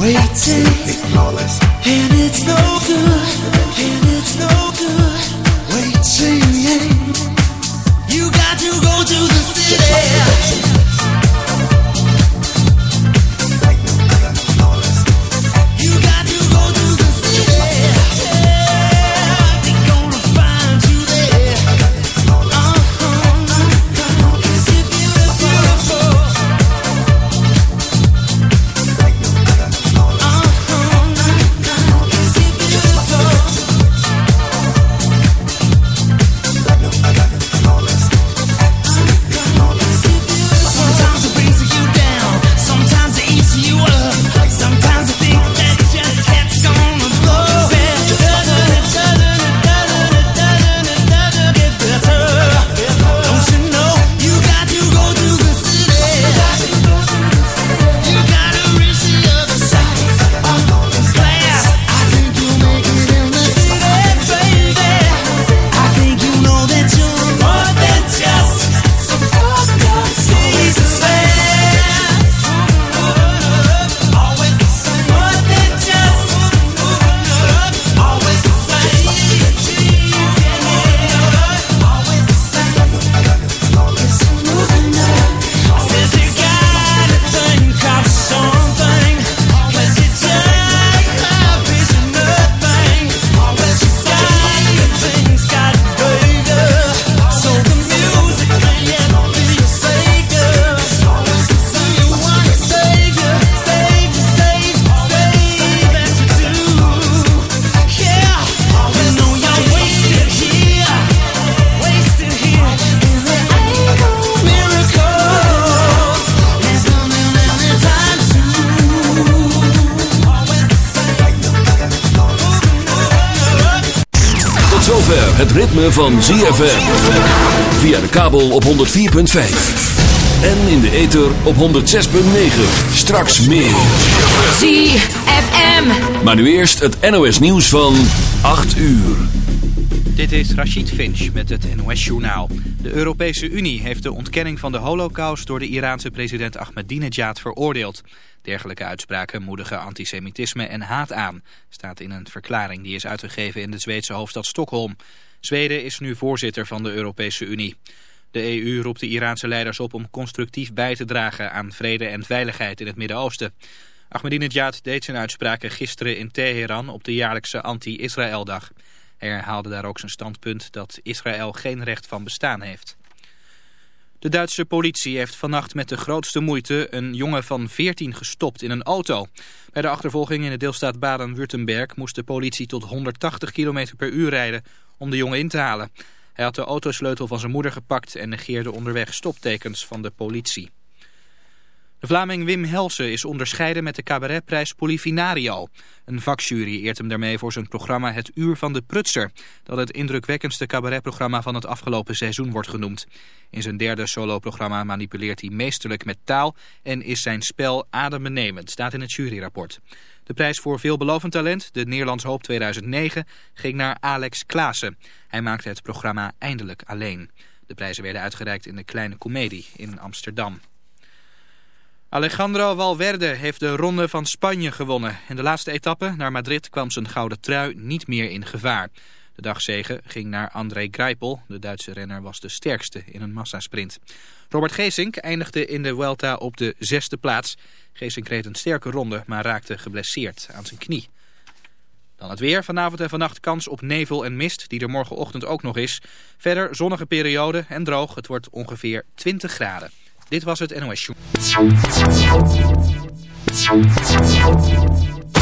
waiting. And it's no good, het ritme van ZFM. Via de kabel op 104.5. En in de ether op 106.9. Straks meer. ZFM. Maar nu eerst het NOS nieuws van 8 uur. Dit is Rachid Finch met het NOS-journaal. De Europese Unie heeft de ontkenning van de holocaust door de Iraanse president Ahmadinejad veroordeeld. Dergelijke uitspraken moedigen antisemitisme en haat aan, staat in een verklaring die is uitgegeven in de Zweedse hoofdstad Stockholm. Zweden is nu voorzitter van de Europese Unie. De EU roept de Iraanse leiders op om constructief bij te dragen aan vrede en veiligheid in het Midden-Oosten. Ahmadinejad deed zijn uitspraken gisteren in Teheran op de jaarlijkse anti-Israël-dag. Hij herhaalde daar ook zijn standpunt dat Israël geen recht van bestaan heeft. De Duitse politie heeft vannacht met de grootste moeite een jongen van 14 gestopt in een auto. Bij de achtervolging in de deelstaat Baden-Württemberg moest de politie tot 180 km per uur rijden om de jongen in te halen. Hij had de autosleutel van zijn moeder gepakt en negeerde onderweg stoptekens van de politie. De Vlaming Wim Helsen is onderscheiden met de cabaretprijs Polifinario. Een vakjury eert hem daarmee voor zijn programma Het Uur van de Prutser... dat het indrukwekkendste cabaretprogramma van het afgelopen seizoen wordt genoemd. In zijn derde soloprogramma manipuleert hij meesterlijk met taal... en is zijn spel adembenemend, staat in het juryrapport. De prijs voor veelbelovend talent, de Nederlands Hoop 2009, ging naar Alex Klaassen. Hij maakte het programma eindelijk alleen. De prijzen werden uitgereikt in de Kleine Comedie in Amsterdam. Alejandro Valverde heeft de Ronde van Spanje gewonnen. In de laatste etappe naar Madrid kwam zijn gouden trui niet meer in gevaar. De dagzege ging naar André Greipel. De Duitse renner was de sterkste in een massasprint. Robert Geesink eindigde in de Vuelta op de zesde plaats. Geesink reed een sterke ronde, maar raakte geblesseerd aan zijn knie. Dan het weer. Vanavond en vannacht kans op nevel en mist, die er morgenochtend ook nog is. Verder zonnige periode en droog. Het wordt ongeveer 20 graden. Dit was het NOS Show.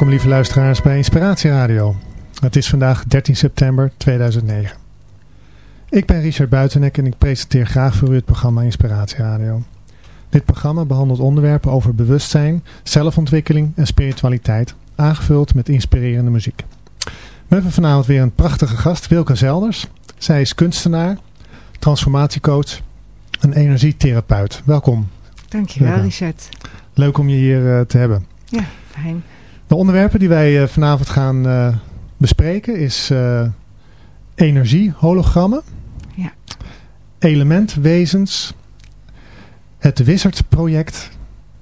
Welkom lieve luisteraars bij Inspiratie Radio. Het is vandaag 13 september 2009. Ik ben Richard Buitenek en ik presenteer graag voor u het programma Inspiratie Radio. Dit programma behandelt onderwerpen over bewustzijn, zelfontwikkeling en spiritualiteit, aangevuld met inspirerende muziek. We hebben vanavond weer een prachtige gast, Wilke Zelders. Zij is kunstenaar, transformatiecoach en energietherapeut. Welkom. Dankjewel. Richard. Leuk om je hier eh, te hebben. Ja, fijn. De onderwerpen die wij eh, vanavond gaan eh, bespreken is eh, energie, hologrammen, Ja. elementwezens, het Wizard project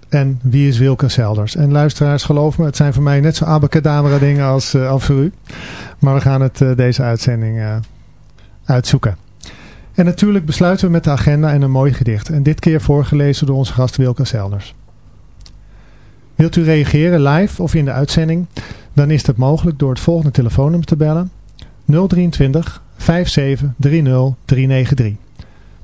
en wie is Wilke Zelders. En luisteraars, geloof me, het zijn voor mij net zo abacadabra dingen als, als voor u. Maar we gaan het deze uitzending uitzoeken. En natuurlijk besluiten we met de agenda en een mooi gedicht. En dit keer voorgelezen door onze gast Wilke Zelders. Wilt u reageren live of in de uitzending? Dan is dat mogelijk door het volgende telefoonnummer te bellen. 023 5730 393.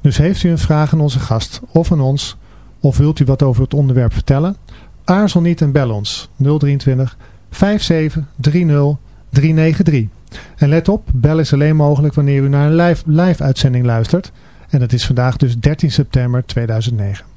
Dus heeft u een vraag aan onze gast of aan ons, of wilt u wat over het onderwerp vertellen? Aarzel niet en bel ons 023 5730 393. En let op, bel is alleen mogelijk wanneer u naar een live, live uitzending luistert. En dat is vandaag dus 13 september 2009.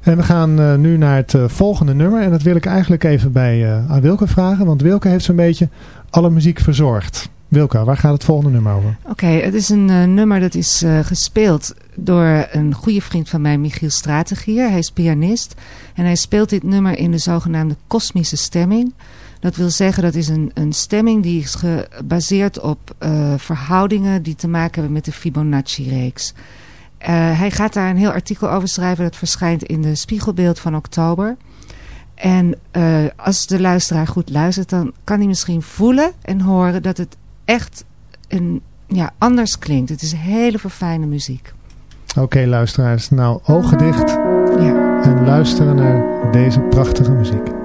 En we gaan eh, nu naar het eh, volgende nummer. En dat wil ik eigenlijk even bij, eh, aan Wilke vragen. Want Wilke heeft zo'n beetje alle muziek verzorgd. Wilke, waar gaat het volgende nummer over? Oké, het is een nummer dat is gespeeld door een goede vriend van mij, Michiel Strategier. Hij is pianist en hij speelt dit nummer in de zogenaamde kosmische stemming. Dat wil zeggen, dat is een, een stemming die is gebaseerd op verhoudingen die te maken hebben met de Fibonacci-reeks. Eh, hij gaat daar een heel artikel over schrijven. Dat verschijnt in de Spiegelbeeld van oktober. En eh, als de luisteraar goed luistert, dan kan hij misschien voelen en horen dat het echt een, ja, anders klinkt. Het is hele verfijnde muziek. Oké luisteraars, nou ogen dicht Ja. en luisteren naar deze prachtige muziek.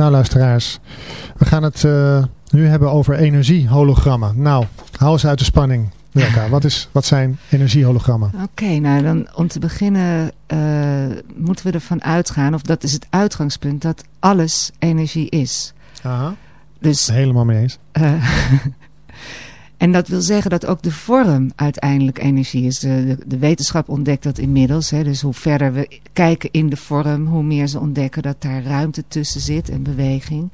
Nou luisteraars, we gaan het eh, nu hebben over energiehologrammen. Nou, hou eens uit de spanning. Wilka, wat, is, wat zijn energiehologrammen? Oké, nou dan om te beginnen eh, moeten we ervan uitgaan, of dat is het uitgangspunt, dat alles energie is. Aha. Dus Helemaal mee eens. Eh, en dat wil zeggen dat ook de vorm uiteindelijk energie is. De, de, wetenschap ontdekt dat inmiddels. Hè, dus hoe verder we kijken in de vorm, hoe meer ze ontdekken dat daar ruimte tussen zit en beweging.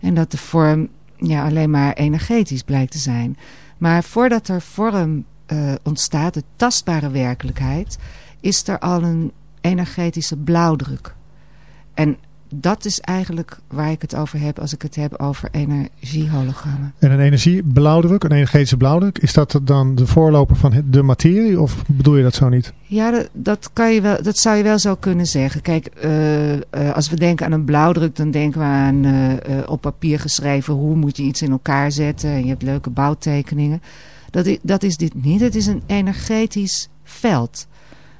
En dat de vorm ja, alleen maar energetisch blijkt te zijn. Maar voordat er vorm eh, ontstaat, de tastbare werkelijkheid, is er al een energetische blauwdruk. En dat is eigenlijk waar ik het over heb als ik het heb over energiehologrammen. En een energieblauwdruk, een energetische blauwdruk, is dat dan de voorloper van de materie of bedoel je dat zo niet? Ja, dat, dat, kan je wel, dat zou je wel zo kunnen zeggen. Kijk, eh, eh, als we denken aan een blauwdruk, dan denken we aan eh, op papier geschreven hoe moet je iets in elkaar zetten. En je hebt leuke bouwtekeningen. Dat is, dat is dit niet. Het is een energetisch veld.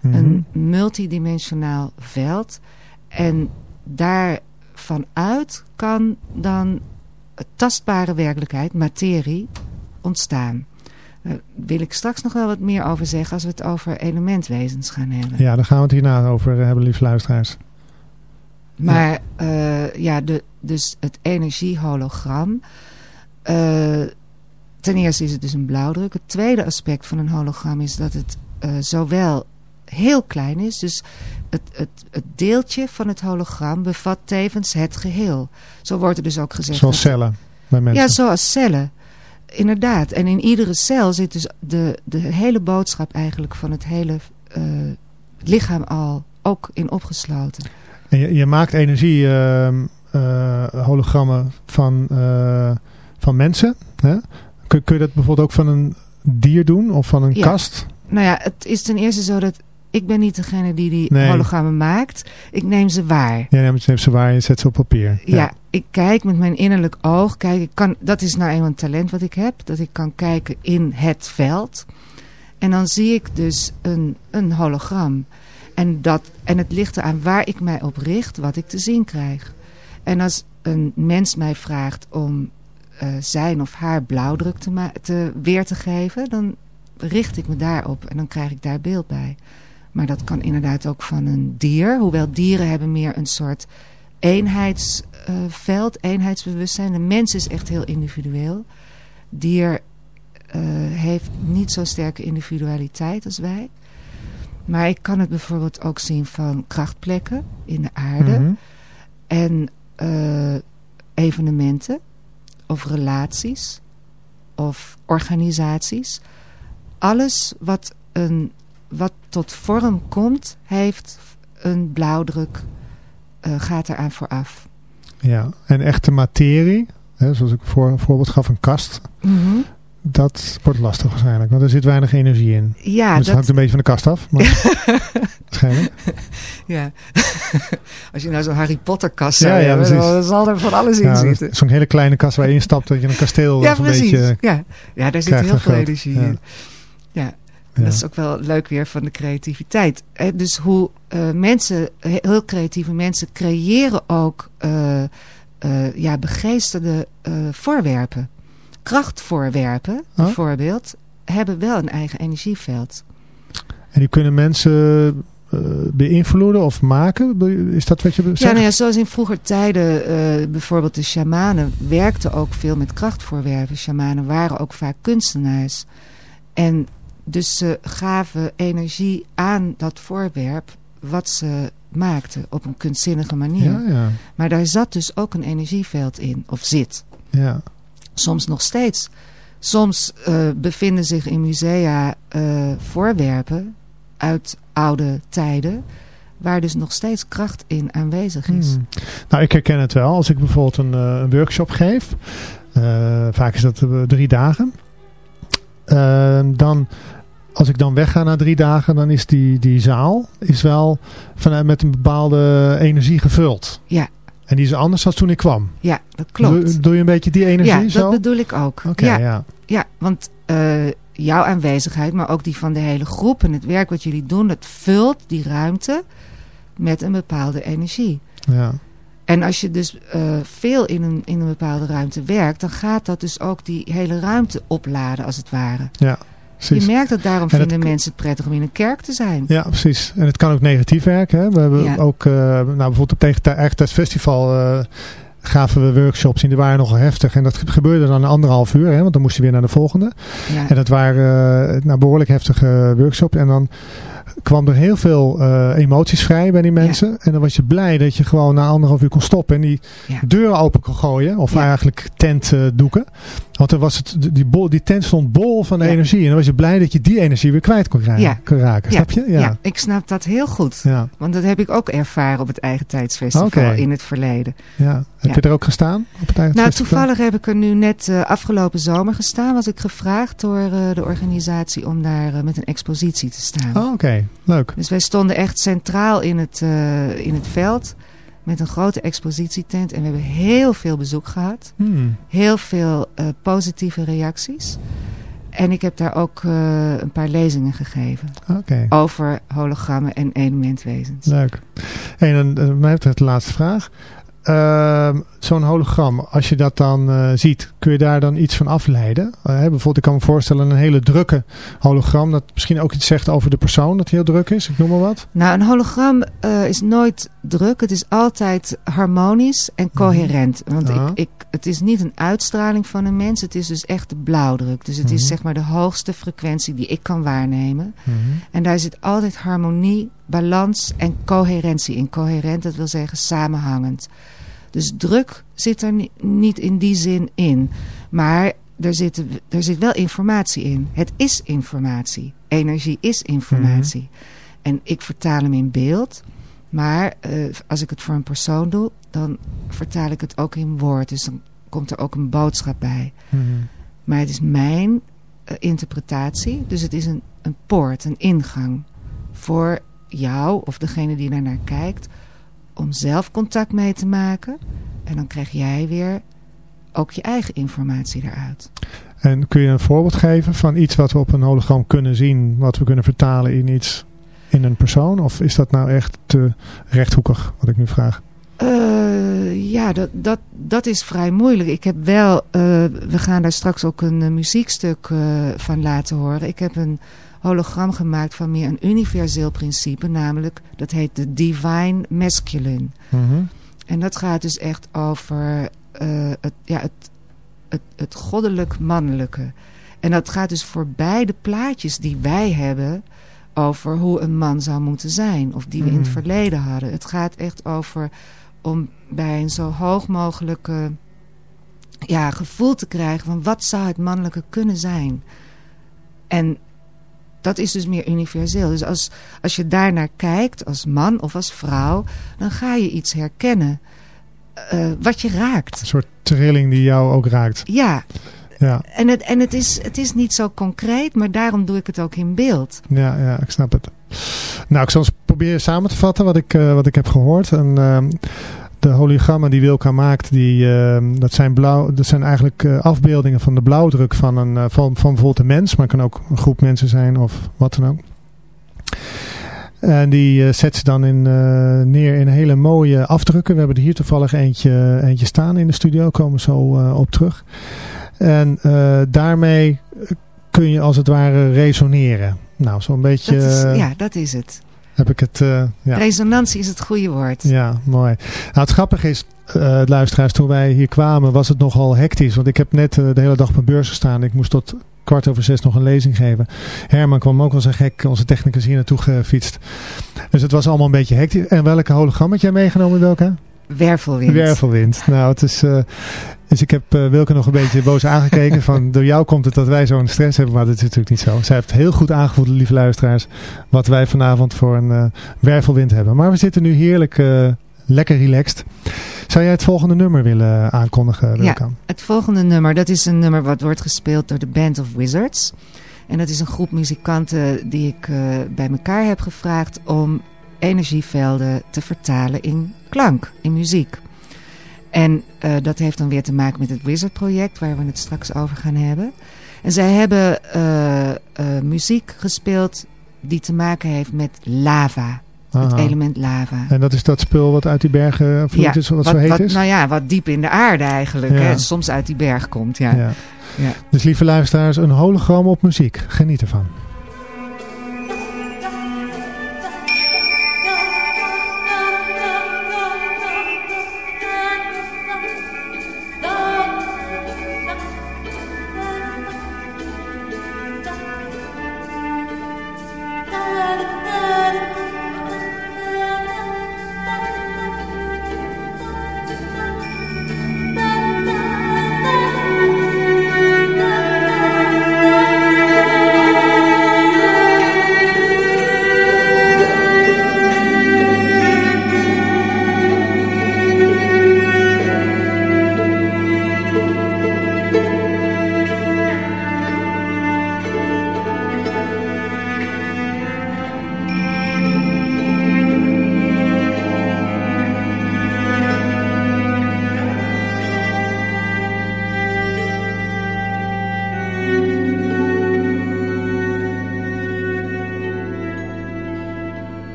Mhm. Een multidimensionaal veld. En daarvanuit kan dan tastbare werkelijkheid, materie, ontstaan. Daar wil ik straks nog wel wat meer over zeggen als we het over elementwezens gaan hebben. Ja, daar gaan we het hierna over hebben, lieve luisteraars. Maar eh, ja, de, dus het energiehologram. eh, ten eerste is het dus een blauwdruk. Het tweede aspect van een hologram is dat het eh, zowel heel klein is. Dus het, het, het deeltje van het hologram bevat tevens het geheel. Zo wordt er dus ook gezegd. Zoals cellen bij mensen. Ja, zoals cellen. Inderdaad. En in iedere cel zit dus de, de hele boodschap eigenlijk van het hele eh, lichaam al ook in opgesloten. En je, je maakt energie ehm, eh, hologrammen van, eh, van mensen. Hè? Kun, kun je dat bijvoorbeeld ook van een dier doen of van een Ja. kast? Nou ja, het is ten eerste zo dat ik ben niet degene die die Nee. hologrammen maakt. Ik neem ze waar. Ja, je neemt ze waar en je zet ze op papier. Ja. ik kijk met mijn innerlijk oog. Kijk, ik kan, dat is nou eenmaal een talent wat ik heb. Dat ik kan kijken in het veld. En dan zie ik dus een, een hologram. En, dat, en het ligt eraan waar ik mij op richt, wat ik te zien krijg. En als een mens mij vraagt om eh, zijn of haar blauwdruk te, te weer te geven, dan richt ik me daarop en dan krijg ik daar beeld bij. Maar dat kan inderdaad ook van een dier. Hoewel dieren hebben meer een soort eenheidsveld, eenheidsbewustzijn. De mens is echt heel individueel. Dier eh, heeft niet zo sterke individualiteit als wij. Maar ik kan het bijvoorbeeld ook zien van krachtplekken in de aarde. Mhm. En eh, evenementen of relaties of organisaties. Alles wat, een, wat tot vorm komt, heeft een blauwdruk, eh, gaat eraan vooraf. Ja, en echte materie, hè, zoals ik voor een voorbeeld gaf, een kast, dat wordt lastig waarschijnlijk, want er zit weinig energie in. Ja, dus het dat, hangt een beetje van de kast af, maar waarschijnlijk. ja. als je nou zo'n Harry Potter kast zou ja, hebben, precies. dan zal er van alles in Ja, zitten. Zo'n hele kleine kast waar je instapt, dat je een kasteel Ja, zo'n precies. beetje... ja. ja, daar zit heel een veel energie in. Ja, Ja. Dat is ook wel leuk weer van de creativiteit. Hè, Dus hoe eh, mensen, he- heel creatieve mensen, creëren ook eh, eh, ja, begeesterde voorwerpen. Krachtvoorwerpen, Oh. bijvoorbeeld, hebben wel een eigen energieveld. En die kunnen mensen beïnvloeden of maken? Is dat wat je zegt? Ja, nou ja, zoals in vroeger tijden, eh, bijvoorbeeld de shamanen werkten ook veel met krachtvoorwerpen. Shamanen waren ook vaak kunstenaars. En dus ze gaven energie aan dat voorwerp wat ze maakten op een kunstzinnige manier. ja, ja, Maar daar zat dus ook een energieveld in, of zit. ja. Soms nog steeds. Soms eh, bevinden zich in musea eh, voorwerpen uit oude tijden... waar dus nog steeds kracht in aanwezig is. Hmm. Nou, ik herken het wel. Als ik bijvoorbeeld een, eh, een workshop geef, vaak is dat drie dagen. Eh, dan, als ik dan wegga na drie dagen, dan is die, die zaal is wel vanuit met een bepaalde energie gevuld. Ja. En die is anders dan toen ik kwam. Ja, dat klopt. Doe, doe je een beetje die energie ja, zo? dat bedoel ik ook. Oké, ja, ja. ja, want eh, jouw aanwezigheid, maar ook die van de hele groep en het werk wat jullie doen, dat vult die ruimte met een bepaalde energie. Ja. En als je dus eh, veel in een, in een bepaalde ruimte werkt, dan gaat dat dus ook die hele ruimte opladen als het ware. Ja, precies. Je merkt dat daarom En vinden mensen het prettig om in een kerk te zijn. Ja, precies. En het kan ook negatief werken. Hè? We hebben Ja. ook, eh, nou bijvoorbeeld op tegen Eigen Festival eh, gaven we workshops in. Die waren nogal heftig. En dat ge- gebeurde dan een anderhalf uur. Hè? Want dan moest je weer naar de volgende. Ja. En dat waren nou, behoorlijk heftige workshops. En dan kwam er heel veel eh, emoties vrij bij die mensen. En dan was je blij dat je gewoon na anderhalf uur kon stoppen. En die Ja. deuren open kon gooien. Of Ja. eigenlijk tentdoeken. Want dan was het, die, bol, die tent stond bol van energie. En dan was je blij dat je die energie weer kwijt kon, raken. Snap je? Ja. ik snap dat heel goed. Want dat heb ik ook ervaren op het Eigen Tijdsfestival in het verleden. Ja. Heb je er ook gestaan? Op het eigen Nou, festival? toevallig heb ik er nu net eh, afgelopen zomer gestaan. Was ik gevraagd door eh, de organisatie om daar met een expositie te staan. Oh, Oké, leuk. Dus wij stonden echt centraal in het, eh, in het veld. Met een grote expositietent. En we hebben heel veel bezoek gehad. Hmm. Heel veel eh, positieve reacties. En ik heb daar ook eh, een paar lezingen gegeven. Over hologrammen en elementwezens. leuk. En dan, mij betreft de laatste vraag. Ehm, Zo'n hologram, als je dat dan eh, ziet, kun je daar dan iets van afleiden? Eh, hè, bijvoorbeeld, ik kan me voorstellen een hele drukke hologram, dat misschien ook iets zegt over de persoon, dat heel druk is, ik noem maar wat. Nou, een hologram eh, is nooit druk. Het is altijd harmonisch en coherent. Want ik, ik, het is niet een uitstraling van een mens. Het is dus echt de blauwdruk. Dus het is Mhm. zeg maar de hoogste frequentie die ik kan waarnemen. En daar zit altijd harmonie, balans en coherentie in. Coherent, dat wil zeggen samenhangend. Dus druk zit er ni- niet in die zin in. Maar er zit, er zit wel informatie in. Het is informatie. Energie is informatie. En ik vertaal hem in beeld. Maar eh, als ik het voor een persoon doe, dan vertaal ik het ook in woord. Dus dan komt er ook een boodschap bij. Mhm. Maar het is mijn eh, interpretatie. Dus het is een, een poort, een ingang. Voor jou of degene die daarnaar kijkt. Om zelf contact mee te maken. En dan krijg jij weer ook je eigen informatie eruit. En kun je een voorbeeld geven van iets wat we op een hologram kunnen zien, wat we kunnen vertalen in iets, in een persoon? Of is dat nou echt te rechthoekig, wat ik nu vraag? Eh, ja, dat, dat, dat is vrij moeilijk. Ik heb wel, eh, we gaan daar straks ook een eh, muziekstuk van laten horen. Ik heb een hologram gemaakt van meer een universeel principe, namelijk dat heet de Divine Masculine. Mhm. En dat gaat dus echt over eh, het, ja, het, het, het goddelijk mannelijke. En dat gaat dus voorbij de plaatjes die wij hebben over hoe een man zou moeten zijn. Of die we in het Mm. verleden hadden. Het gaat echt over om bij een zo hoog mogelijke ja, gevoel te krijgen van wat zou het mannelijke kunnen zijn. En dat is dus meer universeel. Dus als, als je daarnaar kijkt, als man of als vrouw, dan ga je iets herkennen eh, wat je raakt. Een soort trilling die jou ook raakt. Ja, Ja, en, het, en het, is, het is niet zo concreet, maar daarom doe ik het ook in beeld. ja, ja ik snap het. Nou, ik zal eens proberen samen te vatten wat ik, eh, wat ik heb gehoord. En, ehm, de hologrammen die Wilka maakt, die, ehm, dat, zijn blauw, dat zijn eigenlijk eh, afbeeldingen van de blauwdruk van, een, eh, van, van bijvoorbeeld een mens. Maar het kan ook een groep mensen zijn of wat dan ook. En die eh, zet ze dan in, neer in hele mooie afdrukken. We hebben er hier toevallig eentje, eentje staan in de studio. Komen zo op terug. En daarmee kun je als het ware resoneren. Nou, zo'n beetje Dat is, ja, dat is het. Heb ik het... eh, ja. Resonantie is het goede woord. Ja, mooi. Nou, het grappige is, eh, luisteraars, toen wij hier kwamen was het nogal hectisch. Want ik heb net eh, de hele dag op mijn beurs gestaan. Ik moest tot kwart over zes nog een lezing geven. Herman kwam ook wel zo gek, onze technicus hier naartoe gefietst. Dus het was allemaal een beetje hectisch. En welke hologram had jij meegenomen, Wilke? Wervelwind. Wervelwind. Nou, het is... dus ik heb eh, Wilke nog een beetje boos aangekeken. Van door jou komt het dat wij zo'n stress hebben. Maar dat is natuurlijk niet zo. Zij heeft heel goed aangevoeld, lieve luisteraars. Wat wij vanavond voor een eh, wervelwind hebben. Maar we zitten nu heerlijk eh, lekker relaxed. Zou jij het volgende nummer willen aankondigen, Wilke? Het volgende nummer, dat is een nummer wat wordt gespeeld door de Band of Wizards. En dat is een groep muzikanten die ik bij elkaar heb gevraagd om energievelden te vertalen in klank, in muziek. En eh, dat heeft dan weer te maken met het Wizard project waar we het straks over gaan hebben. En zij hebben eh, muziek gespeeld die te maken heeft met lava. het element lava. En dat is dat spul wat uit die bergen vloeit is, wat, zo heet wat, is? Nou ja, wat diep in de aarde eigenlijk. Ja. Hè, soms uit die berg komt, ja. ja. Ja. Dus lieve luisteraars, een hologram op muziek. Geniet ervan.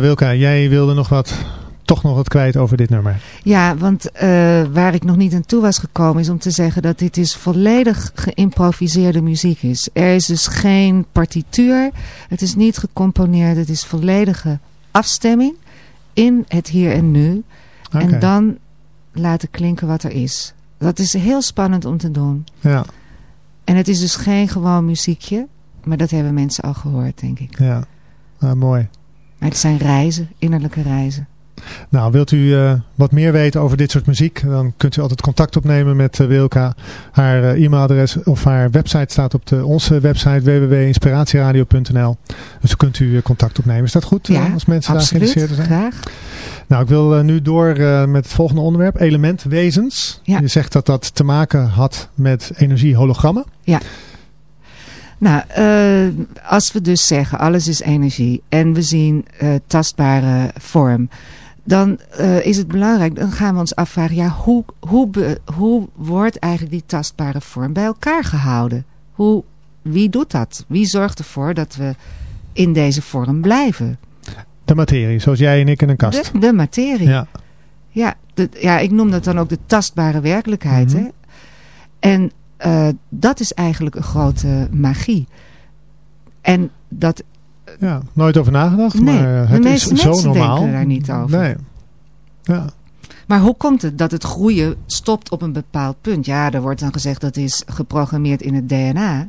Wilka, jij wilde nog wat, toch nog wat kwijt over dit nummer. Ja, want eh, waar ik nog niet aan toe was gekomen is om te zeggen dat dit dus volledig geïmproviseerde muziek is. Er is dus geen partituur, het is niet gecomponeerd, het is volledige afstemming in het hier en nu. En dan laten klinken wat er is. Dat is heel spannend om te doen. Ja, En het is dus geen gewoon muziekje, maar dat hebben mensen al gehoord, denk ik. ja. Ah, mooi. Maar het zijn reizen, innerlijke reizen. Nou, wilt u eh, wat meer weten over dit soort muziek, dan kunt u altijd contact opnemen met eh, Wilka. Haar eh, e-mailadres of haar website staat op de, onze website www.inspiratieradio.nl. Dus dan kunt u contact opnemen. Is dat goed? Ja, als mensen Absoluut, daar geïnteresseerd zijn? graag. Nou, ik wil nu door met het volgende onderwerp. Elementwezens. Ja. Je zegt dat dat te maken had met energiehologrammen. Nou, eh, als we dus zeggen alles is energie en we zien eh, tastbare vorm, dan eh, is het belangrijk, dan gaan we ons afvragen, ja, hoe, hoe, be- hoe wordt eigenlijk die tastbare vorm bij elkaar gehouden? Hoe, wie doet dat? Wie zorgt ervoor dat we in deze vorm blijven? De materie, zoals jij en ik in een kast. De, de materie. Ja, Ja, de, ja, ik noem dat dan ook de tastbare werkelijkheid. Mhm. hè? En eh, dat is eigenlijk een grote magie. En dat, ja, nooit over nagedacht, Nee, maar eh, de het is meeste zo mensen normaal. denken daar niet over. Nee. Ja, maar hoe komt het dat het groeien stopt op een bepaald punt? Ja, er wordt dan gezegd dat is geprogrammeerd in het DNA.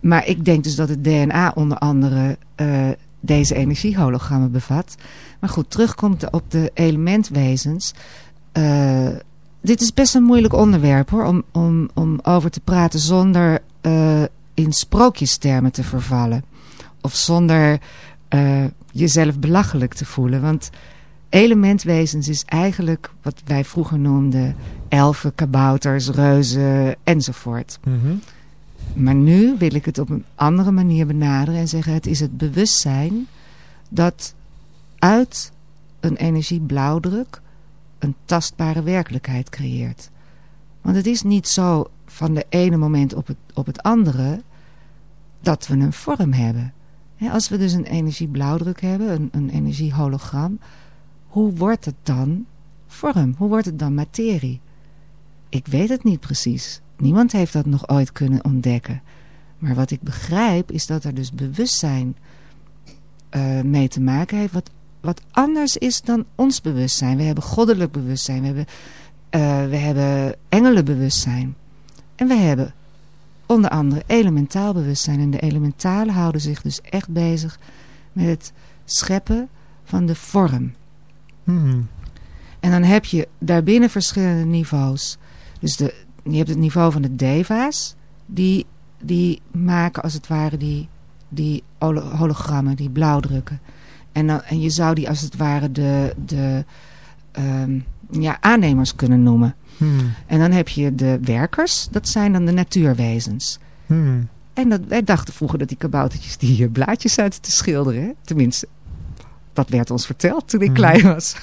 Maar ik denk dus dat het DNA onder andere eh, deze energiehologrammen bevat. Maar goed, terugkomt op de elementwezens. Eh, dit is best een moeilijk onderwerp hoor, om, om, om over te praten zonder eh, in sprookjestermen te vervallen. Of zonder eh, jezelf belachelijk te voelen. Want elementwezens is eigenlijk wat wij vroeger noemden elfen, kabouters, reuzen enzovoort. Mhm. Maar nu wil ik het op een andere manier benaderen en zeggen het is het bewustzijn dat uit een energieblauwdruk een tastbare werkelijkheid creëert. Want het is niet zo van de ene moment op het, op het andere dat we een vorm hebben. Als we dus een energieblauwdruk hebben, een, een energiehologram, hoe wordt het dan vorm? Hoe wordt het dan materie? Ik weet het niet precies. Niemand heeft dat nog ooit kunnen ontdekken. Maar wat ik begrijp is dat er dus bewustzijn eh, mee te maken heeft. Wat, wat anders is dan ons bewustzijn. We hebben goddelijk bewustzijn. We hebben, eh, we hebben engelenbewustzijn. En we hebben onder andere elementaal bewustzijn. En de elementalen houden zich dus echt bezig met het scheppen van de vorm. Mhm. En dan heb je daarbinnen verschillende niveaus. Dus de, je hebt het niveau van de deva's. Die, die maken als het ware die, die holo- hologrammen, die blauwdrukken. En, dan, en je zou die als het ware de, de ehm, ja, aannemers kunnen noemen. Mhm. En dan heb je de werkers, dat zijn dan de natuurwezens. Mhm. En dat, wij dachten vroeger dat die kaboutertjes die blaadjes zaten te schilderen. Hè? Tenminste, dat werd ons verteld toen ik Mhm. klein was.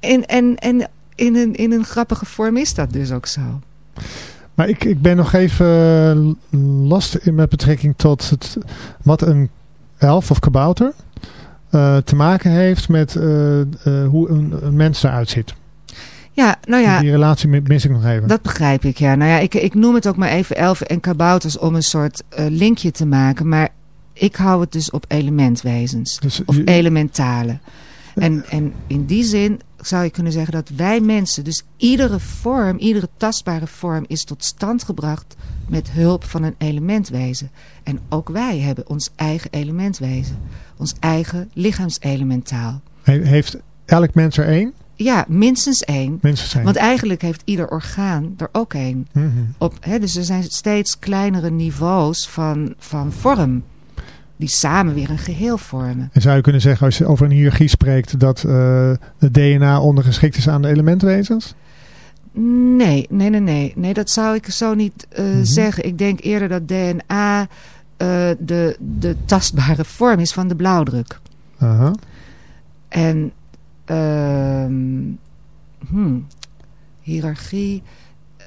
en en, en in, een, in een grappige vorm is dat dus ook zo. Maar ik, ik ben nog even eh, last in met betrekking tot het, wat een elf of kabouter eh, te maken heeft met eh, eh, hoe een, een mens eruit ziet. Ja, nou ja, Die relatie mi- mis ik nog even. Dat begrijp ik, ja. Nou ja, ik, ik noem het ook maar even elfen en kabouters om een soort linkje te maken. Maar ik hou het dus op elementwezens. Dus Of je- elementale. En, en in die zin zou je kunnen zeggen dat wij mensen, dus iedere vorm, iedere tastbare vorm is tot stand gebracht met hulp van een elementwezen. En ook wij hebben ons eigen elementwezen. Ons eigen lichaamselementaal. he- heeft elk mens er één? Ja, minstens één. Mensen zijn. Want eigenlijk heeft ieder orgaan er ook één. Mhm. Op, hè, dus er zijn steeds kleinere niveaus van, van vorm. Die samen weer een geheel vormen. En zou je kunnen zeggen, als je over een hiërarchie spreekt, dat eh het DNA ondergeschikt is aan de elementwezens? Nee, nee, nee, nee. Nee, dat zou ik zo niet eh, Mhm. zeggen. Ik denk eerder dat DNA eh, de, de tastbare vorm is van de blauwdruk. Aha. En ehm hmm, hiërarchie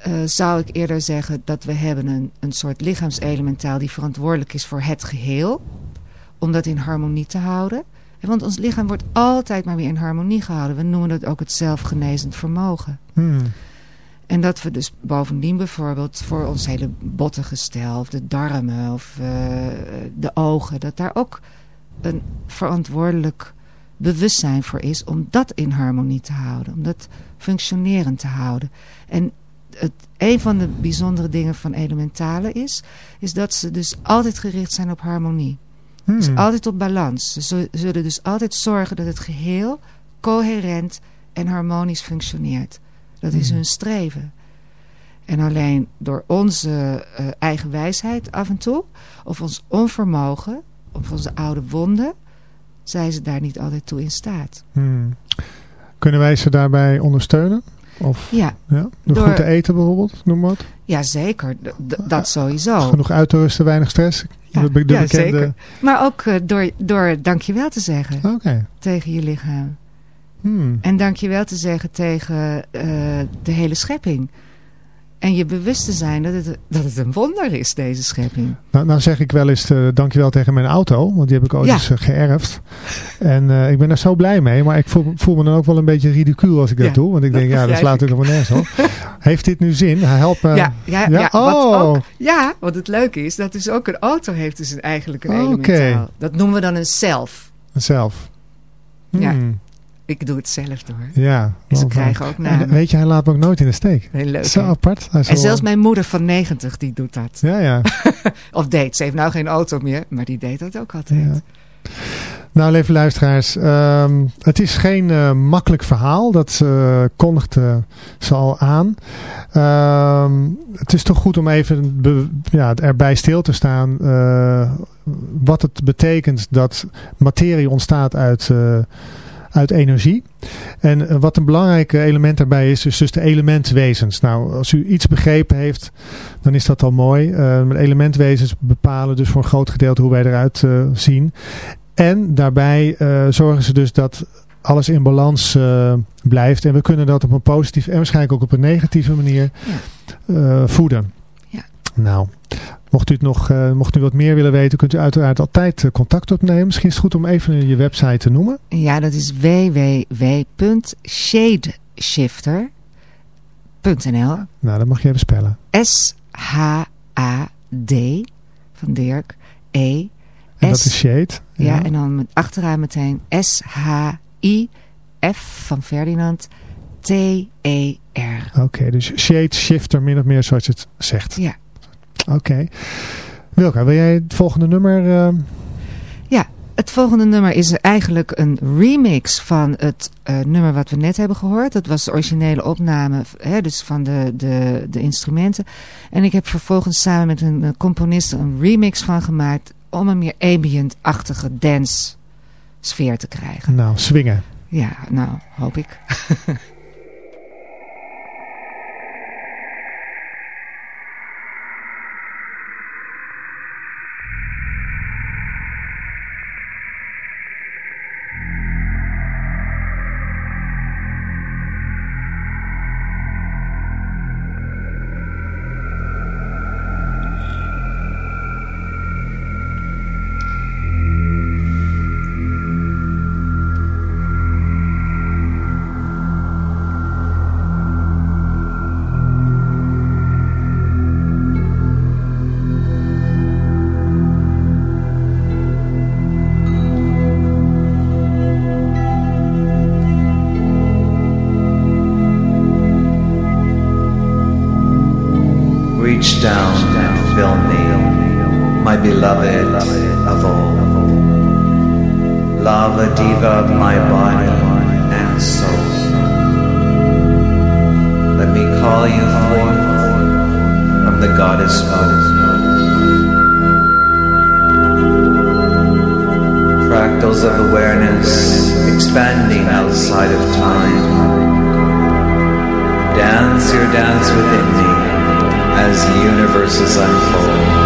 eh, zou ik eerder zeggen dat we hebben een, een soort lichaamselementaal die verantwoordelijk is voor het geheel. Om dat in harmonie te houden. En Want ons lichaam wordt altijd maar weer in harmonie gehouden. We noemen dat ook het zelfgenezend vermogen. Hmm. En dat we dus bovendien bijvoorbeeld voor ons hele bottengestel, of de darmen of eh, de ogen, dat daar ook een verantwoordelijk bewustzijn voor is om dat in harmonie te houden, om dat functionerend te houden. En het, een van de bijzondere dingen van elementalen is, is dat ze dus altijd gericht zijn op harmonie. Hmm. Dus altijd op balans. Ze zul- zullen dus altijd zorgen dat het geheel coherent en harmonisch functioneert. Dat is Hmm. hun streven. En alleen door onze eh, eigen wijsheid af en toe, of ons onvermogen, of onze oude wonden, zijn ze daar niet altijd toe in staat. Hmm. Kunnen wij ze daarbij ondersteunen? Of Ja, ja? door, Door- goed te eten bijvoorbeeld, noem wat? ja zeker. D- dat sowieso. Genoeg uit te rusten, weinig stress. Ja, de, ja, bekende... zeker. Maar ook eh, door, door dankjewel te zeggen tegen je lichaam. Hmm. En dankjewel te zeggen tegen eh, de hele schepping. En je bewust te zijn dat het, dat het een wonder is, deze schepping. Nou, nou zeg ik wel eens eh, dankjewel tegen mijn auto, want die heb ik ooit Ja. eens eh, geërfd. En ik ben er zo blij mee, maar ik voel, voel me dan ook wel een beetje ridicuul als ik dat Ja, doe. Want ik dat denk, ja, dat slaat natuurlijk helemaal nergens op. Heeft dit nu zin? Hij helpt me. ja, ja, ja? Oh. ook, ja, wat het leuke is, dat dus ook een auto heeft dus een, eigenlijk een Oké. elementaal. Dat noemen we dan een zelf. Zelf. Ja. Hmm. Ik doe het zelf door. Ja. En ze krijgen ook En, namen. weet je, hij laat me ook nooit in de steek. Heel leuk. Zo hè? apart. En zelfs mijn moeder van 90, die doet dat. Ja, ja. Of deed. Ze heeft nou geen auto meer, maar die deed dat ook altijd. Ja. Nou, lieve luisteraars, ehm, het is geen eh, makkelijk verhaal. Dat eh kondigde ze al aan. Ehm, het is toch goed om even ja, erbij stil te staan. eh, wat het betekent dat materie ontstaat uit, eh, uit energie. En eh, wat een belangrijk element daarbij is, is dus de elementwezens. Nou, als u iets begrepen heeft, dan is dat al mooi. Eh, met elementwezens bepalen dus voor een groot gedeelte hoe wij eruit eh, zien. En daarbij eh, zorgen ze dus dat alles in balans eh, blijft. En we kunnen dat op een positieve en waarschijnlijk ook op een negatieve manier eh, voeden. Ja. Nou, mocht u, het nog, eh, mocht u wat meer willen weten, kunt u uiteraard altijd eh, contact opnemen. Misschien is het goed om even je website te noemen. Ja, dat is www.shadeshifter.nl Nou, dat mag je even spellen. S-H-A-D van Dirk, E, En dat is Shade. ja, en dan met achteraan meteen S-H-I-F van Ferdinand, T-E-R. Oké, dus Shade Shifter, min of meer zoals je het zegt. Ja. Oké. Wilka, wil jij het volgende nummer... eh, Ja, het volgende nummer is eigenlijk een remix van het eh, nummer wat we net hebben gehoord. Dat was de originele opname, hè, dus van de, de, de instrumenten. En ik heb vervolgens samen met een eh, componist een remix van gemaakt... om een meer ambient-achtige dance sfeer te krijgen. nou, swingen. Ja, nou, hoop ik. goddess. Fractals of awareness expanding outside of time. Dance your dance within me as the universes unfold.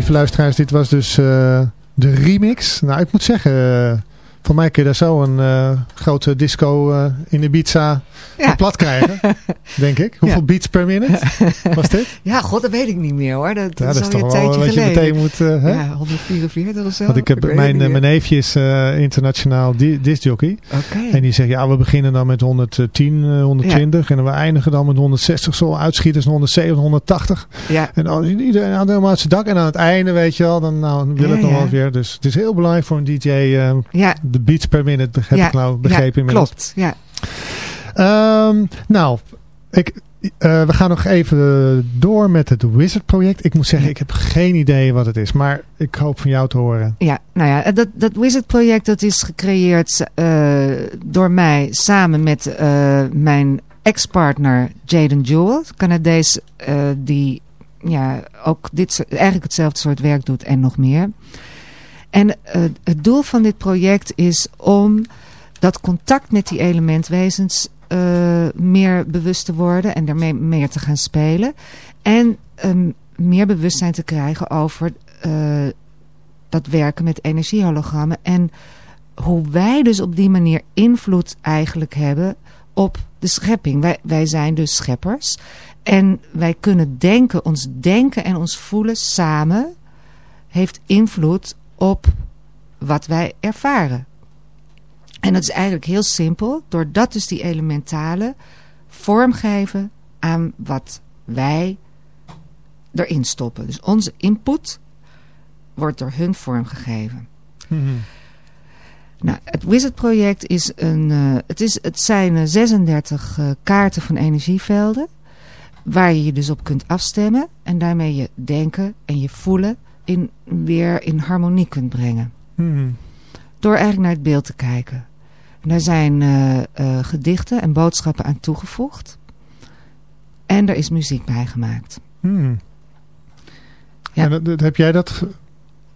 Lieve luisteraars, dit was dus eh, de remix. Nou, ik moet zeggen, eh, voor mij kun je daar zo een eh, grote disco in Ibiza Ja. plat krijgen, denk ik. Hoeveel Ja. beats per minute was dit? Ja, god, dat weet ik niet meer hoor. Dat, Ja, dat is toch een wel tijdje wat je geleden. meteen moet... eh, hè? Ja, 144 of zo. Want ik heb mijn, eh, mijn neefje is eh, internationaal di discjockey. Oké. En die zegt, ja, we beginnen dan met 110, eh, 120. En we eindigen dan met 160. Zo uitschieters 170, 180. Ja, En dan iedereen had helemaal uit zijn dak. En aan het einde, weet je wel, dan nou, wil het nog wel weer. Dus het is heel belangrijk voor een DJ. eh, ja, de beats per minute, heb ja, ik nou begrepen ja, inmiddels. klopt. Ja. Ehm, nou, ik, eh, we gaan nog even door met het Wizard project. Ik moet zeggen, ik heb geen idee wat het is. Maar ik hoop van jou te horen. Ja, nou ja, dat, dat Wizard project dat is gecreëerd eh, door mij samen met eh, mijn ex-partner Jaden Jewell, Canadees eh, die ja, ook dit, eigenlijk hetzelfde soort werk doet en nog meer. En eh, het doel van dit project is om dat contact met die elementwezens eh, meer bewust te worden en daarmee meer te gaan spelen. En ehm, meer bewustzijn te krijgen over eh, dat werken met energiehologrammen. En hoe wij dus op die manier invloed eigenlijk hebben op de schepping. Wij, wij zijn dus scheppers. En wij kunnen denken, ons denken en ons voelen samen heeft invloed op wat wij ervaren. En dat is eigenlijk heel simpel, doordat dus die elementalen vormgeven aan wat wij erin stoppen. Dus onze input wordt door hun vormgegeven. Nou, het Wizard project is een, eh, het, is, het zijn eh, 36 eh, kaarten van energievelden. waar je je dus op kunt afstemmen. En daarmee je denken en je voelen in, weer in harmonie kunt brengen. Hmm. Door eigenlijk naar het beeld te kijken. En daar zijn eh, eh, gedichten en boodschappen aan toegevoegd. En er is muziek bij gemaakt. Hmm. Ja. En dat- heb jij dat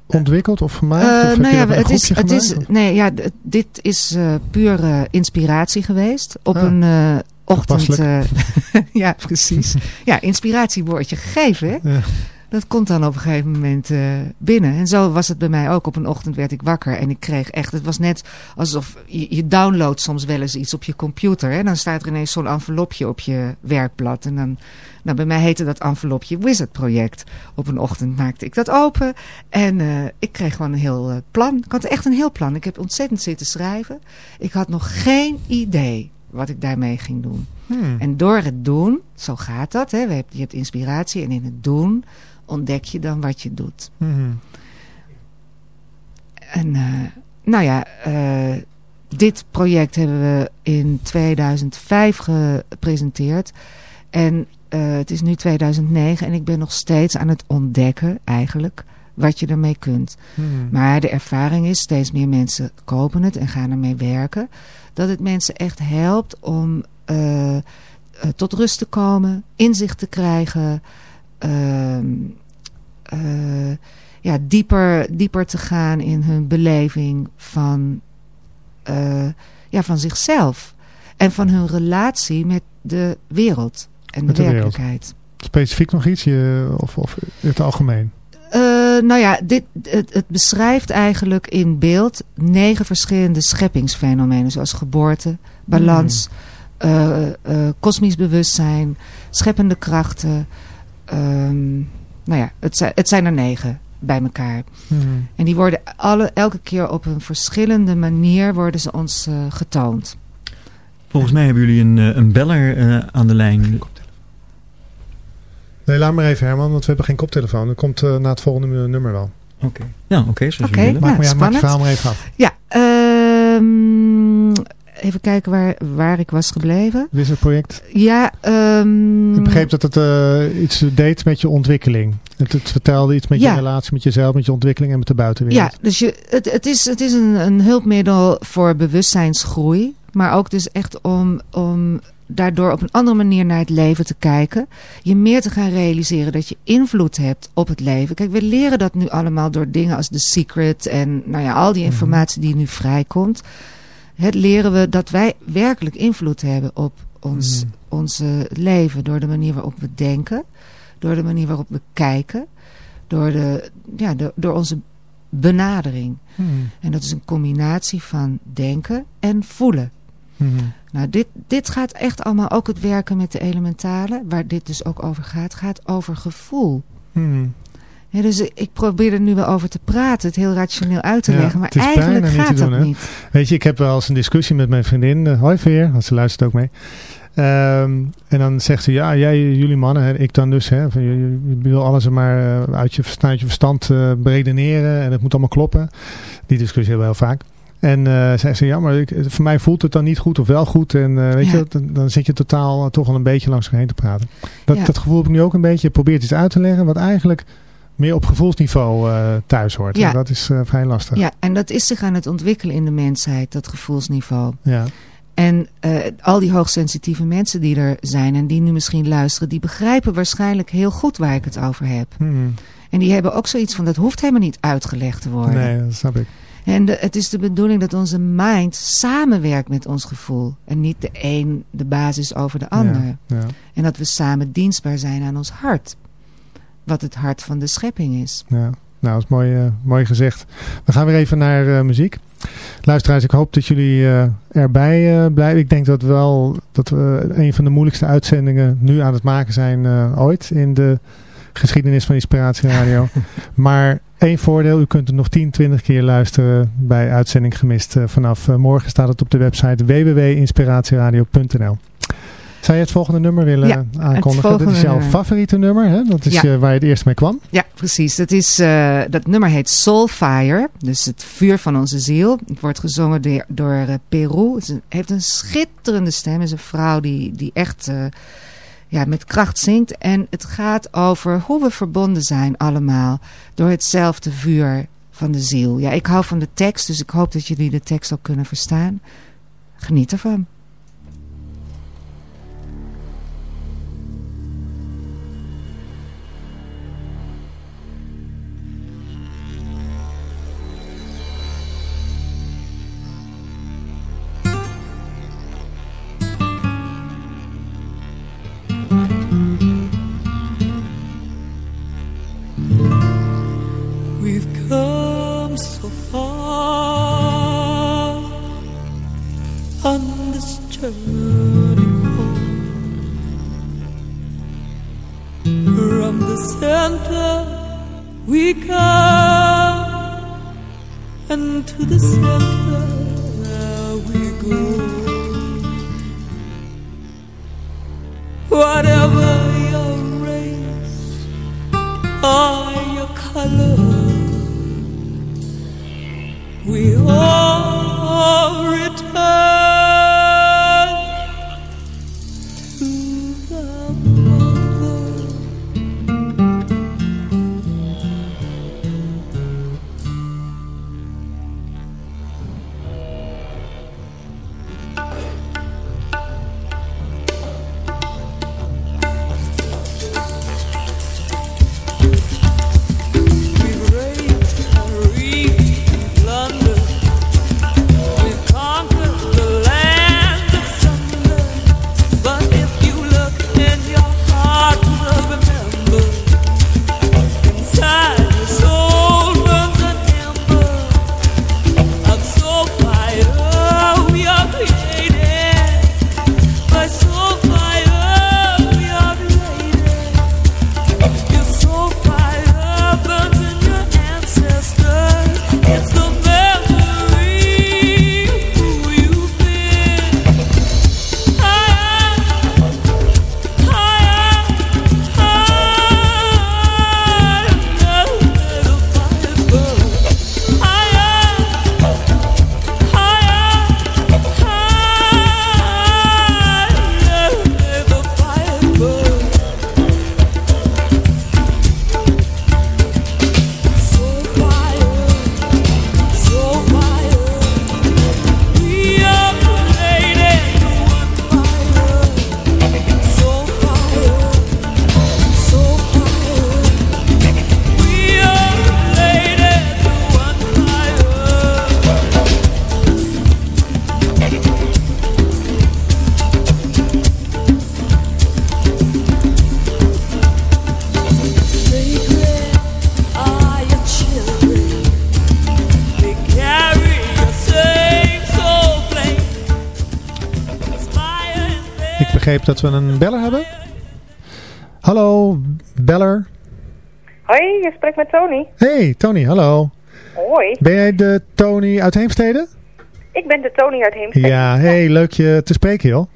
ontwikkeld of gemaakt? Eh, of nou ja, het is, het is, nee, ja, dit is eh puur eh, inspiratie geweest. Op Ah, een eh, ochtend. eh, ja, precies. Ja, inspiratiewoordje gegeven. Hè? Ja. Dat komt dan op een gegeven moment eh, binnen. En zo was het bij mij ook. Op een ochtend werd ik wakker en ik kreeg echt... Het was net alsof je, je downloadt soms wel eens iets op je computer. Hè? Dan staat er ineens zo'n envelopje op je werkblad. En dan, nou, bij mij heette dat envelopje Wizard Project. Op een ochtend maakte ik dat open. En eh, ik kreeg gewoon een heel eh, plan. Ik had echt een heel plan. Ik heb ontzettend zitten schrijven. Ik had nog geen idee wat ik daarmee ging doen. Hmm. En door het doen, zo gaat dat. Hè? Je hebt inspiratie en in het doen ontdek je dan wat je doet. Hmm. En eh, nou ja, eh, dit project hebben we in 2005 gepresenteerd. En eh, het is nu 2009 en ik ben nog steeds aan het ontdekken eigenlijk wat je ermee kunt. Hmm. Maar de ervaring is, steeds meer mensen kopen het en gaan ermee werken. Dat het mensen echt helpt om tot rust te komen, inzicht te krijgen. Ehm, eh, ja, dieper, dieper te gaan in hun beleving van, eh, ja, van zichzelf. En van hun relatie met de wereld en Met de, de wereld. werkelijkheid. Specifiek nog iets? Je, of, of in het algemeen? Eh, nou ja, dit, het, het beschrijft eigenlijk in beeld negen verschillende scheppingsfenomenen. Zoals geboorte, balans, eh, kosmisch bewustzijn, scheppende krachten. Ehm, nou ja, het zijn, het zijn er negen bij elkaar. Hmm. En die worden alle, elke keer op een verschillende manier worden ze ons eh, getoond. Volgens mij hebben jullie een, eh, een beller eh, aan de lijn. Nee, laat maar even Herman, want we hebben geen koptelefoon. Dat komt eh, na het volgende nummer wel. Oké. Ja, oké, zoals jullie willen. Maak, maar, ja, maak je spannend. verhaal maar even af. Ja, ehm, even kijken waar, waar ik was gebleven. Wizard project. Ja, ehm, Ik begreep dat het eh, iets deed met je ontwikkeling. Het, het vertelde iets met Ja. je relatie met jezelf, met je ontwikkeling en met de buitenwereld. Ja, dus je, het, het is, het is een, een hulpmiddel voor bewustzijnsgroei. Maar ook dus echt om, om daardoor op een andere manier naar het leven te kijken. Je meer te gaan realiseren dat je invloed hebt op het leven. Kijk, we leren dat nu allemaal door dingen als The Secret en nou ja, al die informatie die nu vrijkomt. Het leren we dat wij werkelijk invloed hebben op ons, ons eh, leven. Door de manier waarop we denken. Door de manier waarop we kijken. Door, de, ja, door, door onze benadering. Hmm. En dat is een combinatie van denken en voelen. Hmm. Nou, dit, dit gaat echt allemaal, ook het werken met de elementalen, waar dit dus ook over gaat, gaat over gevoel. Hmm. Ja, dus ik probeer er nu wel over te praten, het heel rationeel uit te Ja, leggen, maar het is eigenlijk niet gaat te doen, dat niet. Weet je, ik heb wel eens een discussie met mijn vriendin. eh, hoi Veer, want ze luistert ook mee. Ehm, en dan zegt ze, ja, jij, jullie mannen, hè, ik dan dus, hè, van, je, wil alles maar eh, uit je, verstand eh beredeneren en het moet allemaal kloppen. Die discussie hebben we heel vaak. En eh zei ze, ja, maar ik, voor mij voelt het dan niet goed of wel goed. En weet Ja. je, dan, dan zit je totaal toch al een beetje langs heen te praten. Dat, Ja. dat gevoel heb ik nu ook een beetje. Je probeert iets uit te leggen wat eigenlijk meer op gevoelsniveau eh, thuis hoort. Ja. En dat is eh, vrij lastig. Ja, en dat is zich aan het ontwikkelen in de mensheid, dat gevoelsniveau. ja. En eh, al die hoogsensitieve mensen die er zijn en die nu misschien luisteren, die begrijpen waarschijnlijk heel goed waar ik het over heb. Hmm. En die hebben ook zoiets van, dat hoeft helemaal niet uitgelegd te worden. Nee, dat snap ik. En de, het is de bedoeling dat onze mind samenwerkt met ons gevoel. En niet de een de basis over de ander. Ja, ja. En dat we samen dienstbaar zijn aan ons hart. Wat het hart van de schepping is. Ja, nou, dat is mooi, eh, mooi gezegd. We gaan weer even naar eh, muziek. Luisteraars, ik hoop dat jullie eh, erbij blijven. Ik denk dat wel dat we een van de moeilijkste uitzendingen nu aan het maken zijn ooit in de geschiedenis van Inspiratie Radio. maar één voordeel, u kunt het nog 10, 20 keer luisteren bij Uitzending Gemist. Vanaf morgen staat het op de website www.inspiratieradio.nl zou je het volgende nummer willen Ja, aankondigen? Dat is jouw nummer. favoriete nummer, hè? Dat is Ja. eh, waar je het eerst mee kwam. Ja, precies. Dat, is, eh, dat nummer heet Soulfire. Dus het vuur van onze ziel. Het wordt gezongen door, door eh, Peru. Een- heeft een schitterende stem. Het is een vrouw die, die echt... ja, met kracht zingt. En het gaat over hoe we verbonden zijn allemaal door hetzelfde vuur van de ziel. Ja, ik hou van de tekst, dus ik hoop dat jullie de tekst ook kunnen verstaan. Geniet ervan. From the center we come, and to the center we go. Whatever your race or your color, we all begreep dat we een beller hebben. Hallo, beller. Hoi, je spreekt met Tony. Hey, Tony, hallo. Hoi, Ben jij de Tony uit Heemstede? ik ben de Tony uit Heemstede. Ja, hey, leuk je te spreken, joh.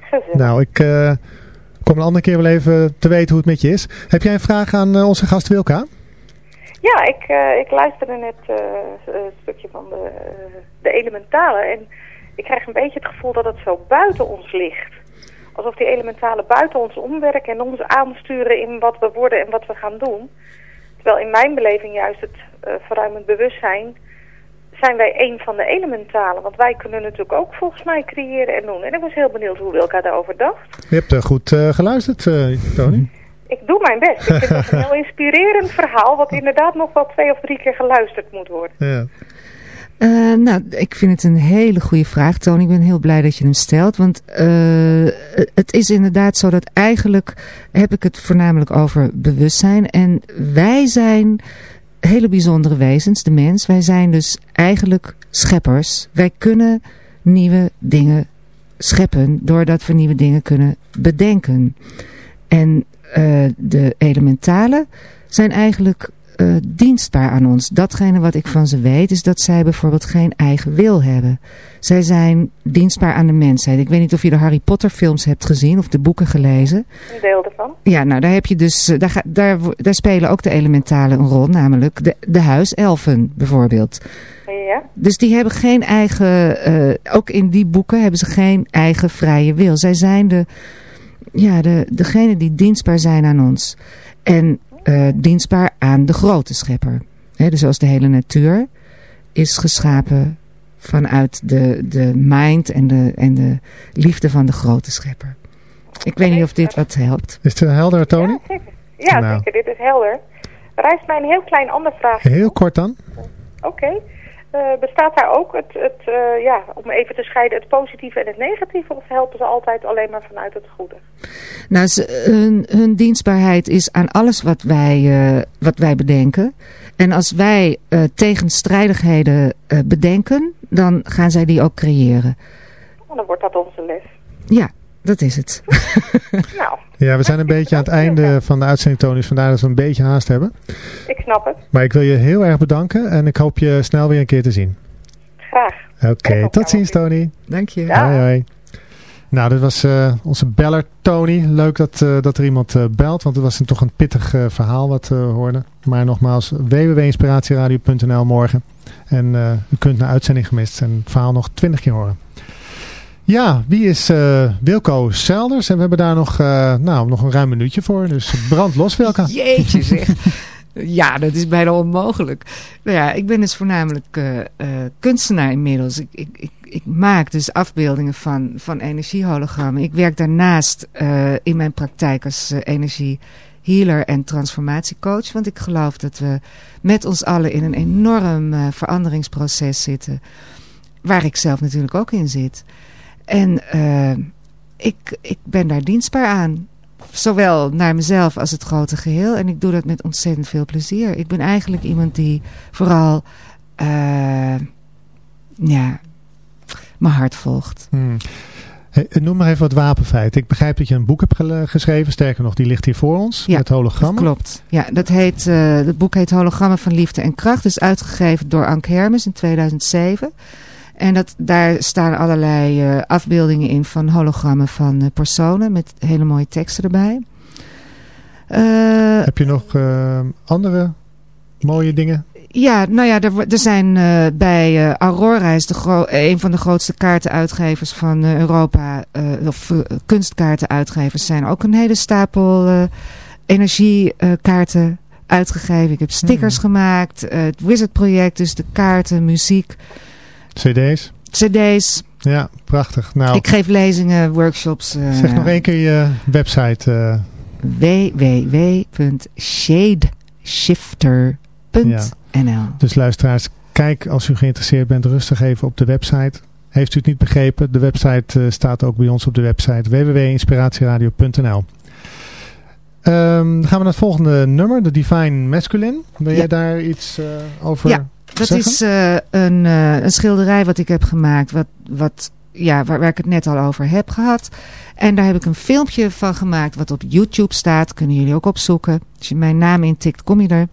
Gezellig. Nou, ik eh, kom een andere keer wel even te weten hoe het met je is. Heb jij een vraag aan eh, onze gast Wilka? Ja, ik, eh, ik luisterde net een stukje van de, de elementalen en ik krijg een beetje het gevoel dat het zo buiten ons ligt. Alsof die elementalen buiten ons omwerken en ons aansturen in wat we worden en wat we gaan doen. Terwijl in mijn beleving juist het eh, verruimend bewustzijn zijn wij een van de elementalen. Want wij kunnen natuurlijk ook volgens mij creëren en doen. En ik was heel benieuwd hoe Wilka daarover dacht. Je hebt eh, goed eh, geluisterd, Tony. Ik doe mijn best. Ik vind het een heel inspirerend verhaal... wat inderdaad nog wel twee of drie keer geluisterd moet worden. Ja. Eh, nou, ik vind het een hele goede vraag, Tony. Ik ben heel blij dat je hem stelt. Want eh, het is inderdaad zo dat eigenlijk heb ik het voornamelijk over bewustzijn. En wij zijn hele bijzondere wezens, de mens. Wij zijn dus eigenlijk scheppers. Wij kunnen nieuwe dingen scheppen doordat we nieuwe dingen kunnen bedenken. En eh, de elementalen zijn eigenlijk eh, dienstbaar aan ons. Datgene wat ik van ze weet is dat zij bijvoorbeeld geen eigen wil hebben. Zij zijn dienstbaar aan de mensheid. Ik weet niet of je de Harry Potter films hebt gezien of de boeken gelezen. Een deel ervan. Ja, nou daar heb je dus, eh, daar, ga- daar, wo- daar spelen ook de elementalen een rol, namelijk de, de huiselfen bijvoorbeeld. Ja. Dus die hebben geen eigen, eh, ook in die boeken hebben ze geen eigen vrije wil. Zij zijn de, ja, de, degene die dienstbaar zijn aan ons. En eh, dienstbaar aan de grote schepper. Hè, dus zoals de hele natuur is geschapen vanuit de, de mind en de, en de liefde van de grote schepper. Ik weet niet of dit wat helpt. Is het helder, Tony? Ja, zeker. Ja, Nou. zeker. Dit is helder. Rijst mij een heel klein ander vraagje. Heel kort dan. Oké. Bestaat daar ook het, het eh, ja, om even te scheiden, het positieve en het negatieve? Of helpen ze altijd alleen maar vanuit het goede? Nou, ze, hun, hun dienstbaarheid is aan alles wat wij, eh, wat wij bedenken. En als wij eh, tegenstrijdigheden eh, bedenken, dan gaan zij die ook creëren. Dan wordt dat onze les. Ja, dat is het. Nou, Ja, we zijn een beetje aan het einde van de uitzending, Tony. dus Vandaar dat we een beetje haast hebben. ik snap het. Maar ik wil je heel erg bedanken. En ik hoop je snel weer een keer te zien. Graag. Oké, tot ziens, Tony. Dank je. Hoi, hoi. Nou, dit was eh, onze beller Tony. Leuk dat, eh, dat er iemand eh, belt, want het was een, toch een pittig verhaal wat we hoorden. Maar nogmaals, www.inspiratieradio.nl morgen. En eh, u kunt naar uitzending gemist en het verhaal nog twintig keer horen. Ja, wie is eh, Wilco Selders? En we hebben daar nog, eh, nou, nog een ruim minuutje voor. Dus brand los, Wilco. Jeetje zeg. Ja, dat is bijna onmogelijk. Nou ja, ik ben dus voornamelijk eh, kunstenaar inmiddels. Ik, ik, ik, maak dus afbeeldingen van, van energiehologrammen. Ik werk daarnaast in mijn praktijk als eh, energiehealer en transformatiecoach. Want ik geloof dat we met ons allen in een enorm veranderingsproces zitten. Waar ik zelf natuurlijk ook in zit. En eh, ik, ik ben daar dienstbaar aan. Zowel naar mezelf als het grote geheel. En ik doe dat met ontzettend veel plezier. Ik ben eigenlijk iemand die vooral eh, ja, mijn hart volgt. Hmm. Hey, noem maar even wat wapenfeiten. Ik begrijp dat je een boek hebt geschreven. Sterker nog, die ligt hier voor ons. Ja, met hologrammen. Klopt. Ja, dat heet, eh, het boek heet Hologrammen van Liefde en Kracht. Het is uitgegeven door Ank Hermes in 2007. En dat, daar staan allerlei eh, afbeeldingen in van hologrammen van eh, personen met hele mooie teksten erbij. Eh, Heb je nog andere mooie dingen? Ja, nou ja, er, er zijn bij Aurora is de een van de grootste kaartenuitgevers van Europa, of kunstkaartenuitgevers, zijn ook een hele stapel energiekaarten uitgegeven. Ik heb stickers gemaakt, eh, het Wizard project, dus de kaarten, muziek, CD's? cd's. Ja, prachtig. Nou, Ik geef lezingen, workshops. eh, zeg nog één keer je website. eh, www.shadeshifter.nl dus luisteraars, kijk als u geïnteresseerd bent rustig even op de website. Heeft u het niet begrepen? De website eh, staat ook bij ons op de website www.inspiratieradio.nl Ehm, dan gaan we naar het volgende nummer, de Divine Masculine. Wil jij daar iets eh, over Ja, Dat zeggen? is eh, een, eh, een schilderij wat ik heb gemaakt, wat, wat, ja, waar, waar ik het net al over heb gehad. En daar heb ik een filmpje van gemaakt wat op YouTube staat. Kunnen jullie ook opzoeken. Als je mijn naam intikt, kom je er.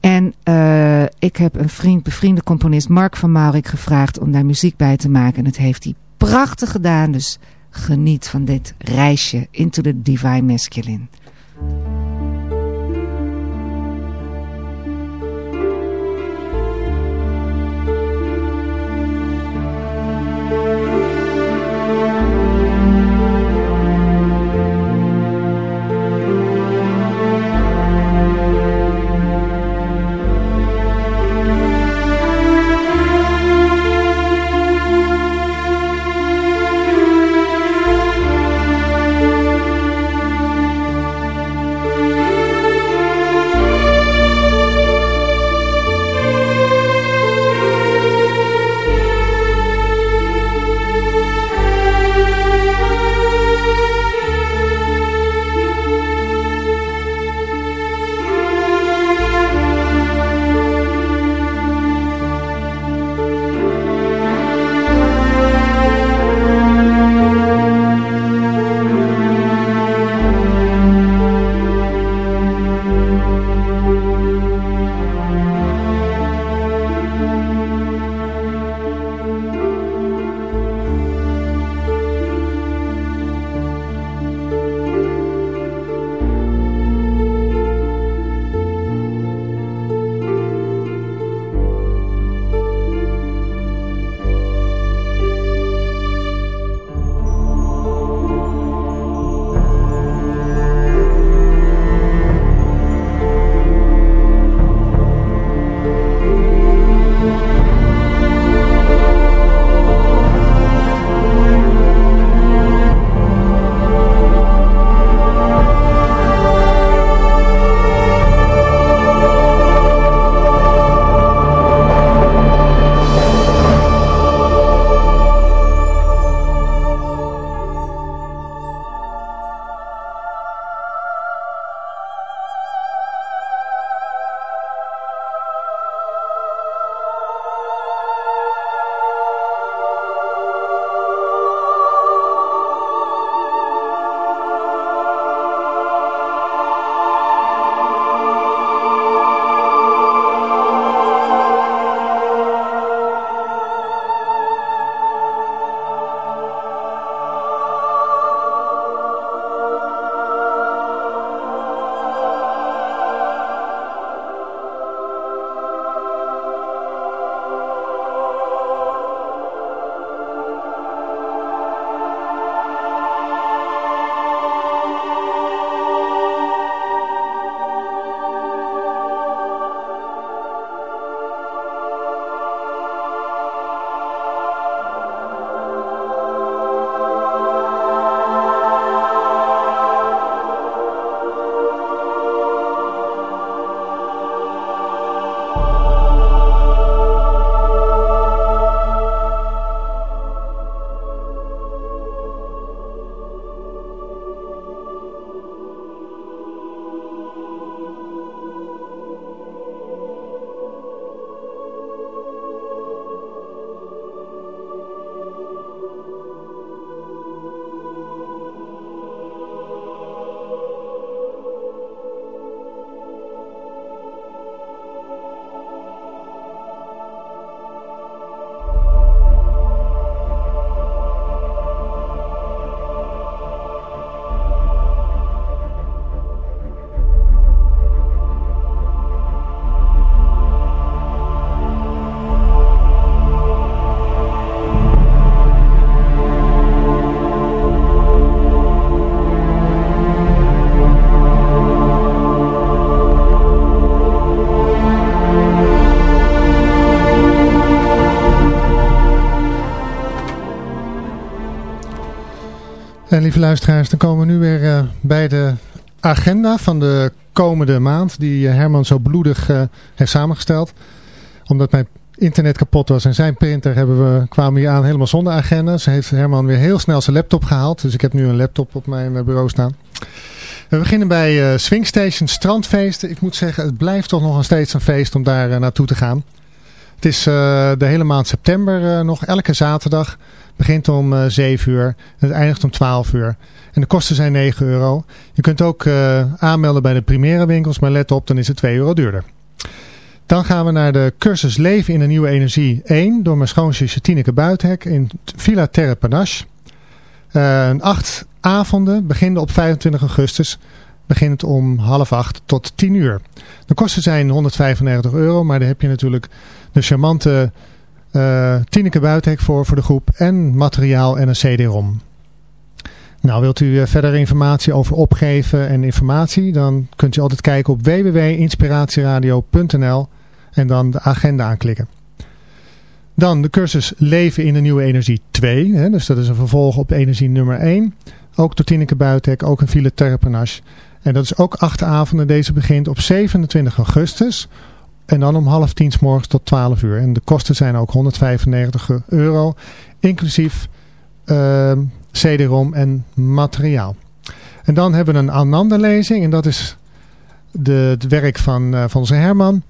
En eh, ik heb een vriend, bevriende componist Mark van Maurik gevraagd om daar muziek bij te maken. En het heeft hij prachtig gedaan. Dus geniet van dit reisje into the divine masculine. Lieve luisteraars, dan komen we nu weer eh, bij de agenda van de komende maand. Die eh, Herman zo bloedig eh, heeft samengesteld. Omdat mijn internet kapot was en zijn printer hebben we, kwamen hier aan helemaal zonder agenda. Ze heeft Herman weer heel snel zijn laptop gehaald. Dus ik heb nu een laptop op mijn bureau staan. We beginnen bij eh Swing Station Strandfeesten. Ik moet zeggen, het blijft toch nog steeds een feest om daar naartoe te gaan. Het is eh, de hele maand september eh, nog, elke zaterdag. Begint om eh 7 uur en het eindigt om 12 uur. En de kosten zijn 9 euro. Je kunt ook eh, aanmelden bij de primaire winkels, maar let op, dan is het 2 euro duurder. Dan gaan we naar de cursus Leven in de Nieuwe Energie 1 door mijn schoonzusje Tineke Buithek in Villa Terre Panache. Eh, acht avonden, beginnen op 25 augustus. Begint om half acht tot 10 uur. De kosten zijn 195 euro, maar daar heb je natuurlijk de charmante eh Tineke Buithek voor, voor de groep en materiaal en een CD-ROM. Nou, wilt u eh, verder informatie over opgeven en informatie, dan kunt u altijd kijken op www.inspiratieradio.nl en dan de agenda aanklikken. Dan de cursus Leven in de Nieuwe Energie 2, hè, dus dat is een vervolg op energie nummer 1. Ook door Tineke Buithek, ook een file Terpenache. En dat is ook acht avonden. Deze begint op 27 augustus. En dan om half tien 's morgens tot 12 uur. En de kosten zijn ook 195 euro. Inclusief ehm CD-ROM en materiaal. En dan hebben we een Ananda-lezing. En dat is de, het werk van, eh, van onze Herman.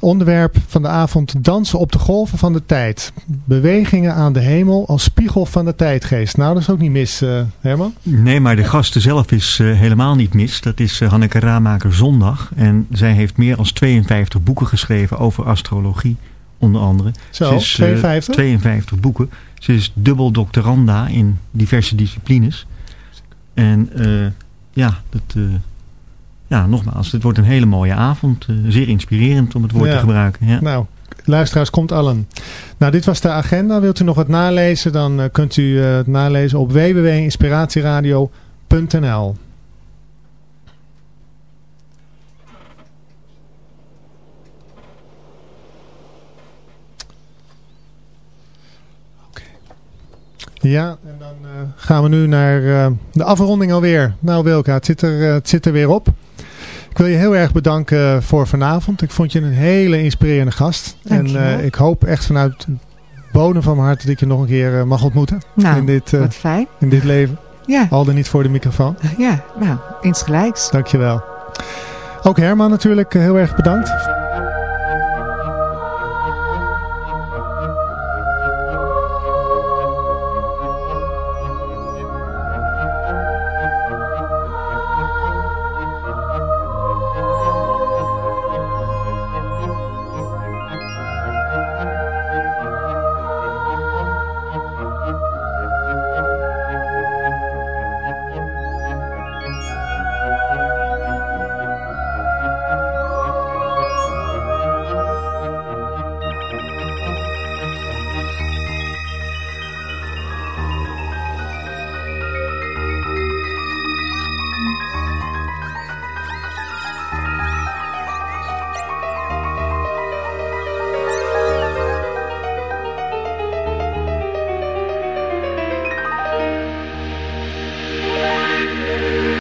Onderwerp van de avond dansen op de golven van de tijd. Bewegingen aan de hemel als spiegel van de tijdgeest. Nou, dat is ook niet mis, eh, Herman. Nee, maar de gasten zelf is eh, helemaal niet mis. Dat is eh, Hanneke Ramaker Zondag. En zij heeft meer dan 52 boeken geschreven over astrologie, onder andere. Zo, Ze is, eh, 52? 52 boeken. Ze is dubbel doctoranda in diverse disciplines. En ja, dat, ja, nogmaals, het wordt een hele mooie avond. eh, zeer inspirerend om het woord Ja. te gebruiken. Ja. Nou, luisteraars, komt allen. Nou, dit was de agenda. Wilt u nog wat nalezen, dan eh, kunt u eh, het nalezen op www.inspiratieradio.nl Oké. Ja, en dan gaan we nu naar de afronding alweer. Nou Wilka, het zit, er, het zit er weer op. Ik wil je heel erg bedanken voor vanavond. Ik vond je een hele inspirerende gast. Dankjewel. En eh, ik hoop echt vanuit de bodem van mijn hart dat ik je nog een keer eh, mag ontmoeten. Nou, in, dit, eh, wat fijn. in dit leven. Ja. Al dan niet voor de microfoon. Ja, nou, insgelijks. Dankjewel. Ook Herman natuurlijk eh, heel erg bedankt